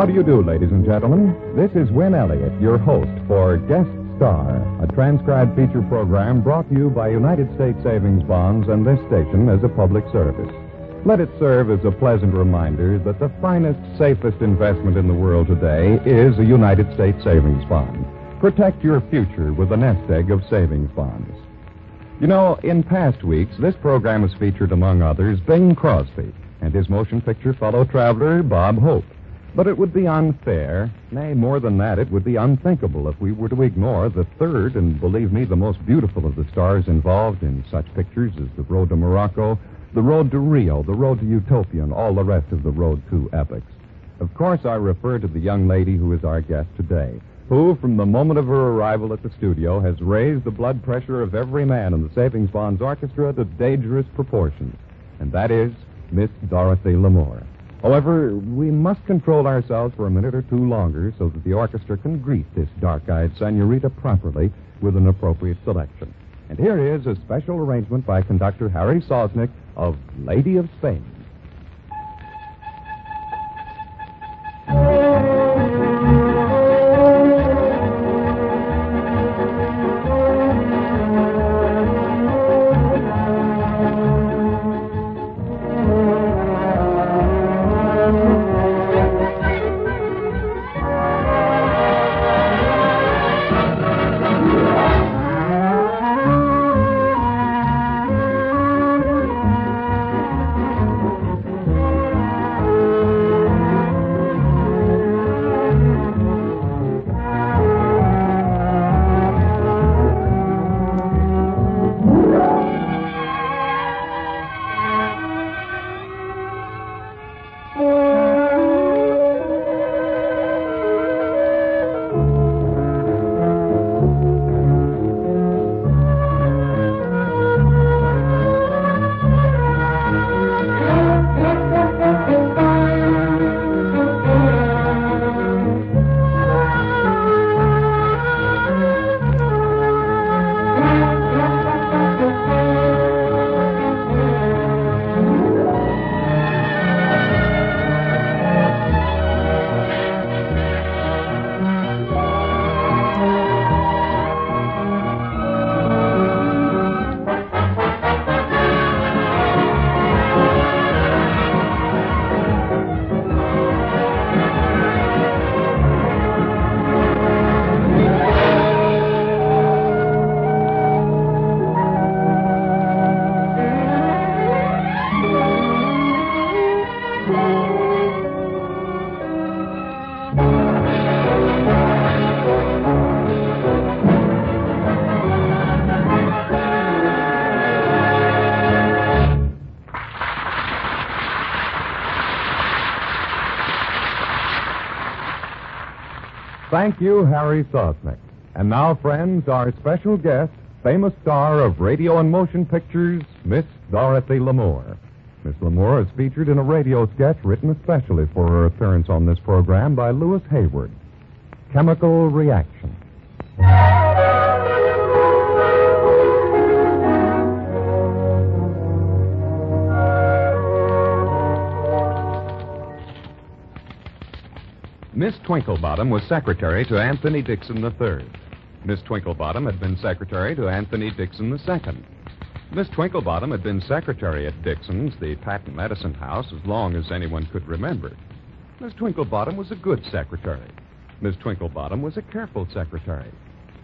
How do you do, ladies and gentlemen? This is Win Elliott, your host for Guest Star, a transcribed feature program brought to you by United States Savings Bonds and this station as a public service. Let it serve as a pleasant reminder that the finest, safest investment in the world today is a United States savings bond. Protect your future with a nest egg of savings bonds. You know, in past weeks, this program has featured, among others, Bing Crosby and his motion picture fellow traveler, Bob Hope. But it would be unfair, nay, more than that, it would be unthinkable if we were to ignore the third and, believe me, the most beautiful of the stars involved in such pictures as The Road to Morocco, The Road to Rio, The Road to Utopia, and all the rest of the Road to epics. Of course, I refer to the young lady who is our guest today, who, from the moment of her arrival at the studio, has raised the blood pressure of every man in the Savings Bonds Orchestra to dangerous proportions. And that is Miss Dorothy Lamour. However, we must control ourselves for a minute or two longer so that the orchestra can greet this dark-eyed senorita properly with an appropriate selection. And here is a special arrangement by conductor Harry Sosnick of Lady of Spain. Thank you, Harry Sosnick. And now, friends, our special guest, famous star of radio and motion pictures, Miss Dorothy Lamour. Miss Lamour is featured in a radio sketch written especially for her appearance on this program by Lewis Hayward. Chemical Reaction. Miss Twinklebottom was secretary to Anthony Dixon III. Miss Twinklebottom had been secretary to Anthony Dixon II. Miss Twinklebottom had been secretary at Dixon's, the patent medicine house, as long as anyone could remember. Miss Twinklebottom was a good secretary. Miss Twinklebottom was a careful secretary.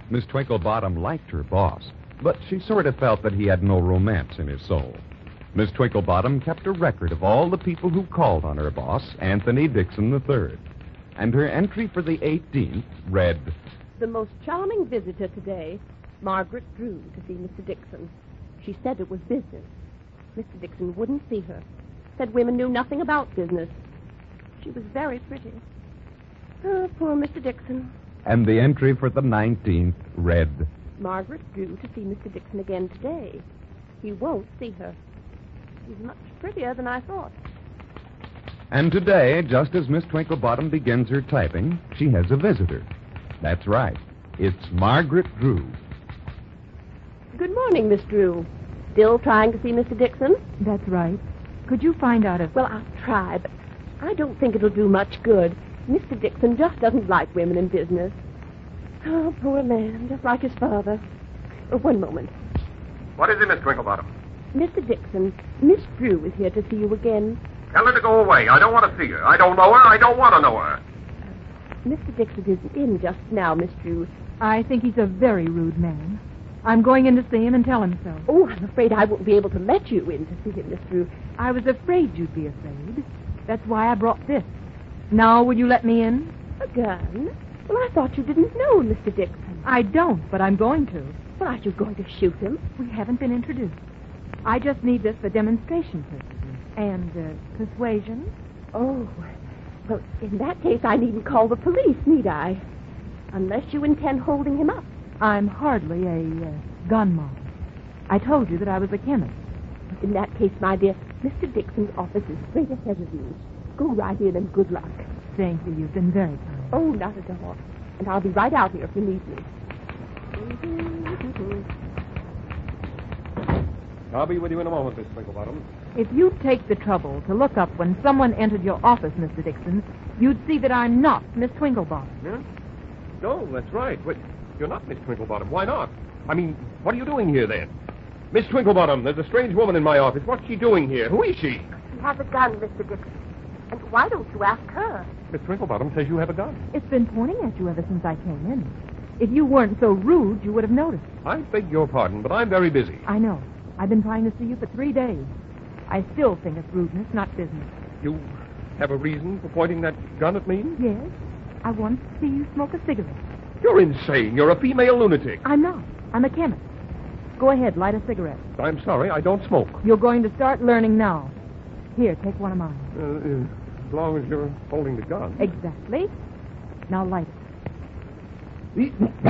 Miss Twinklebottom liked her boss, but she sort of felt that he had no romance in his soul. Miss Twinklebottom kept a record of all the people who called on her boss, Anthony Dixon III. And her entry for the 18th read The most charming visitor today, Margaret Drew, to see Mr. Dixon. She said it was business. Mr. Dixon wouldn't see her. Said women knew nothing about business. She was very pretty. Oh, poor Mr. Dixon. And the entry for the 19th read Margaret Drew to see Mr. Dixon again today. He won't see her. She's much prettier than I thought. And today, just as Miss Twinklebottom begins her typing, she has a visitor. That's right. It's Margaret Drew. Good morning, Miss Drew. Still trying to see Mr. Dixon? That's right. Could you find out if. Well, I'll try, but I don't think it'll do much good. Mr. Dixon just doesn't like women in business. Oh, poor man, just like his father. Oh, one moment. What is it, Miss Twinklebottom? Mr. Dixon, Miss Drew is here to see you again. Tell her to go away. I don't want to see her. I don't know her. I don't want to know her. Uh, Mr. Dixon isn't in just now, Miss Drew. I think he's a very rude man. I'm going in to see him and tell him so. Oh, I'm afraid I won't be able to let you in to see him, Miss Drew. I was afraid you'd be afraid. That's why I brought this. Now, will you let me in? A gun? Well, I thought you didn't know Mr. Dixon. I don't, but I'm going to. Well, aren't you going to shoot him? We haven't been introduced. I just need this for demonstration purposes and uh, persuasion. Oh, well, in that case, I needn't call the police, need I? Unless you intend holding him up. I'm hardly a uh, gun model. I told you that I was a chemist. In that case, my dear, Mr. Dixon's office is straight ahead of you. Go right in and good luck. Thank you. You've been very kind. Oh, not at all. And I'll be right out here if you need me. I'll be with you in a moment, Miss Twinklebottom. If you'd take the trouble to look up when someone entered your office, Mr. Dixon, you'd see that I'm not Miss Twinklebottom. Yeah? No, that's right. But you're not Miss Twinklebottom. Why not? I mean, what are you doing here then? Miss Twinklebottom, there's a strange woman in my office. What's she doing here? Who is she? She has a gun, Mr. Dixon. And why don't you ask her? Miss Twinklebottom says you have a gun. It's been pointing at you ever since I came in. If you weren't so rude, you would have noticed. I beg your pardon, but I'm very busy. I know. I've been trying to see you for three days. I still think it's rudeness, not business. You have a reason for pointing that gun at me? Yes. I want to see you smoke a cigarette. You're insane. You're a female lunatic. I'm not. I'm a chemist. Go ahead, light a cigarette. I'm sorry, I don't smoke. You're going to start learning now. Here, take one of mine. Uh, as long as you're holding the gun. Exactly. Now light it.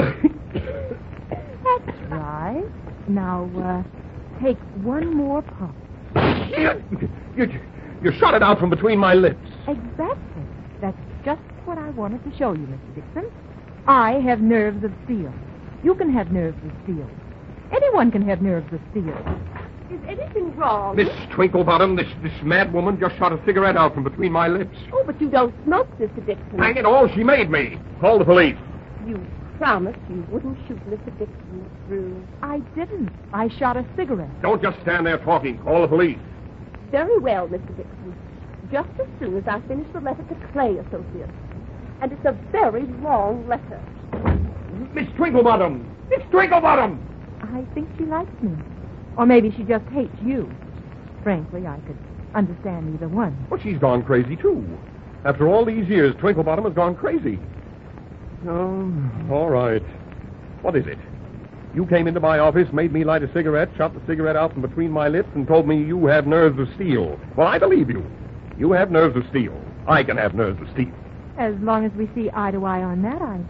That's right. Now, uh, take one more puff. You, you, you shot it out from between my lips. Exactly. That's just what I wanted to show you, Mr. Dixon. I have nerves of steel. You can have nerves of steel. Anyone can have nerves of steel. Is anything wrong? Miss Twinklebottom, this, this mad woman just shot a cigarette out from between my lips. Oh, but you don't smoke, Mr. Dixon. Hang it all, she made me. Call the police. You promised you wouldn't shoot Mr. Dixon through. I didn't. I shot a cigarette. Don't just stand there talking. Call the police. Very well, Mr. Dixon. Just as soon as I finish the letter to Clay Associates. And it's a very long letter. Miss Twinklebottom! Miss Twinklebottom! I think she likes me. Or maybe she just hates you. Frankly, I could understand either one. Well, she's gone crazy, too. After all these years, Twinklebottom has gone crazy. Oh, all right. What is it? You came into my office, made me light a cigarette, shot the cigarette out from between my lips, and told me you have nerves of steel. Well, I believe you. You have nerves of steel. I can have nerves of steel. As long as we see eye to eye on that, I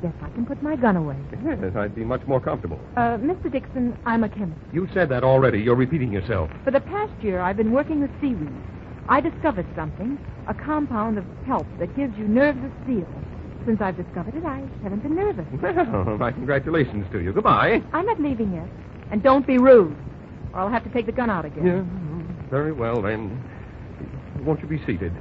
guess I can put my gun away. Yes, I'd be much more comfortable. Uh, Mr. Dixon, I'm a chemist. You said that already. You're repeating yourself. For the past year, I've been working with seaweed. I discovered something, a compound of kelp that gives you nerves of steel. Since I've discovered it, I haven't been nervous. Well, my congratulations to you. Goodbye. I'm not leaving yet. And don't be rude, or I'll have to take the gun out again. Yeah, very well, then. Won't you be seated?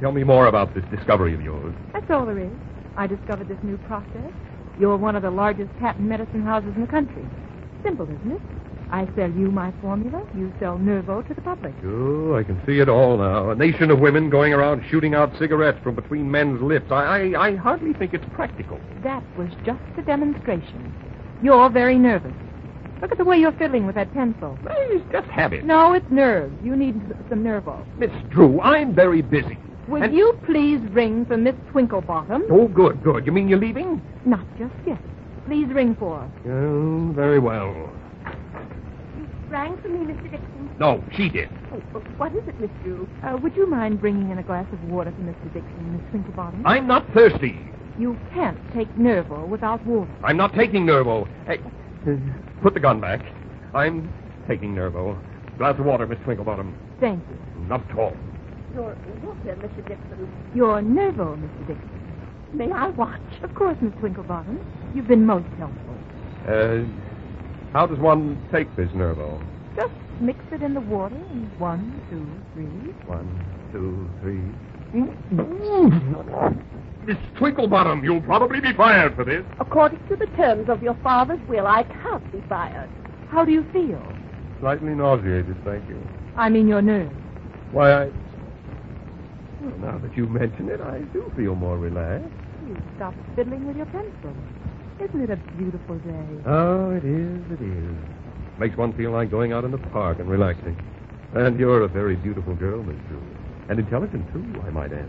Tell me more about this discovery of yours. That's all there is. I discovered this new process. You're one of the largest patent medicine houses in the country. Simple, isn't it? I sell you my formula. You sell Nervo to the public. Oh, I can see it all now. A nation of women going around shooting out cigarettes from between men's lips. I, I, I hardly think it's practical. That was just a demonstration. You're very nervous. Look at the way you're fiddling with that pencil. It's just habit. No, it's nerves. You need some Nervo. Miss Drew, I'm very busy. Will And- you please ring for Miss Twinklebottom? Oh, good, good. You mean you're leaving? Not just yet. Please ring for her. Oh, very well. Rang for me, Mr. Dixon. No, she did. Oh, what is it, Miss Drew? Uh, would you mind bringing in a glass of water for Mr. Dixon, Miss Twinklebottom? I'm not thirsty. You can't take Nervo without water. I'm not taking Nervo. Hey, put the gun back. I'm taking Nervo. Glass of water, Miss Twinklebottom. Thank you. Not at all. Your water, Mr. Dixon. Your Nervo, Mr. Dixon. May I watch? Of course, Miss Twinklebottom. You've been most helpful. Uh, how does one take this Nervo? Just mix it in the water and one, two, three. One, two, three. Miss Twinklebottom, you'll probably be fired for this. According to the terms of your father's will, I can't be fired. How do you feel? Slightly nauseated, thank you. I mean your nerves. Why, I. Well, now that you mention it, I do feel more relaxed. You stopped fiddling with your pencil. Isn't it a beautiful day? Oh, it is, it is. Makes one feel like going out in the park and relaxing. And you're a very beautiful girl, Miss Drew. And intelligent, too, I might add.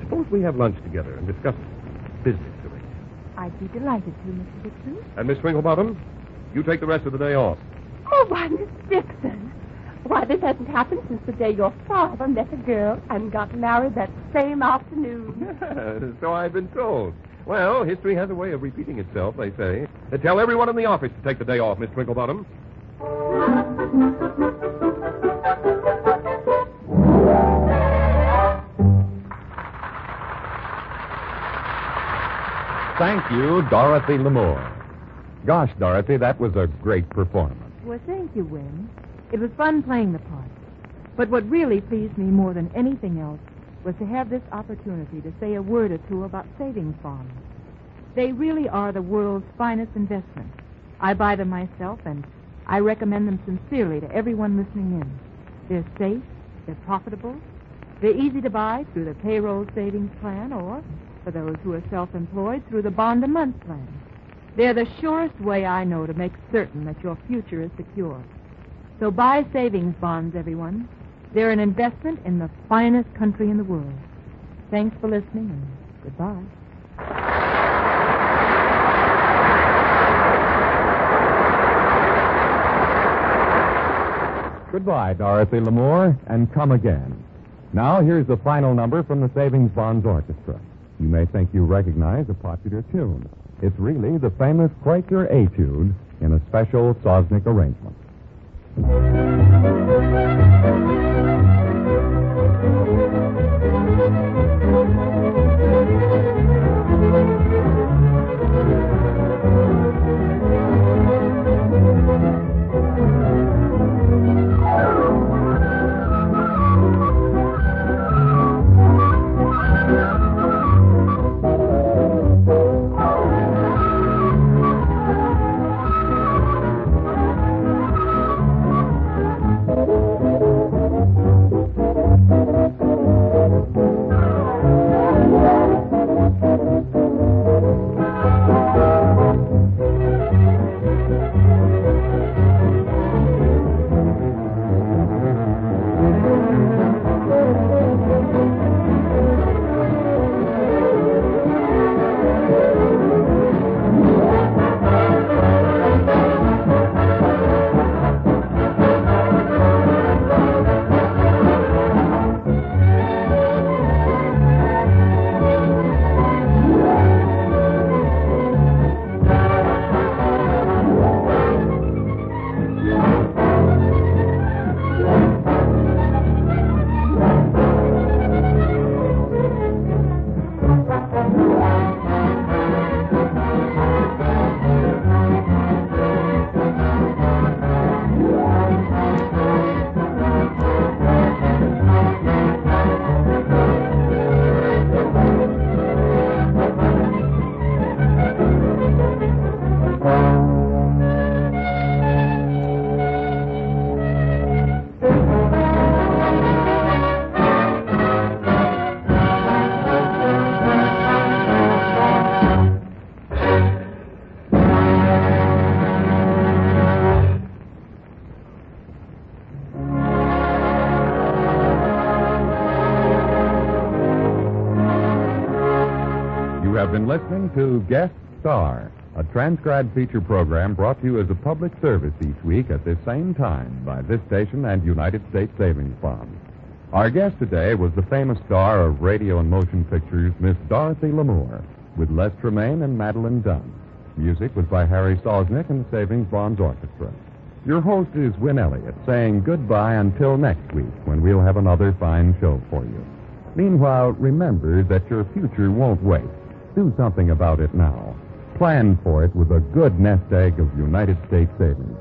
Suppose we have lunch together and discuss business arrangements. I'd be delighted to, Mr. Dixon. And Miss Twinklebottom, you take the rest of the day off. Oh, why, Miss Dixon. Why, this hasn't happened since the day your father met a girl and got married that same afternoon. so I've been told. Well, history has a way of repeating itself, they say. Uh, tell everyone in the office to take the day off, Miss Twinklebottom. Thank you, Dorothy Lamour. Gosh, Dorothy, that was a great performance. Well, thank you, Win. It was fun playing the part. But what really pleased me more than anything else was to have this opportunity to say a word or two about savings bonds. They really are the world's finest investment. I buy them myself, and I recommend them sincerely to everyone listening in. They're safe, they're profitable, they're easy to buy through the payroll savings plan or, for those who are self-employed, through the bond a month plan. They're the surest way I know to make certain that your future is secure. So buy savings bonds, everyone. They're an investment in the finest country in the world. Thanks for listening, and goodbye. Goodbye, Dorothy Lamour, and come again. Now, here's the final number from the Savings Bonds Orchestra. You may think you recognize a popular tune. It's really the famous Quaker Etude in a special Sosnick arrangement. Have been listening to Guest Star, a transcribed feature program brought to you as a public service each week at this same time by this station and United States Savings Bonds. Our guest today was the famous star of radio and motion pictures, Miss Dorothy Lamour, with Les Tremayne and Madeline Dunn. Music was by Harry Sosnick and the Savings Bonds Orchestra. Your host is Win Elliott, saying goodbye until next week when we'll have another fine show for you. Meanwhile, remember that your future won't wait. Do something about it now. Plan for it with a good nest egg of United States savings.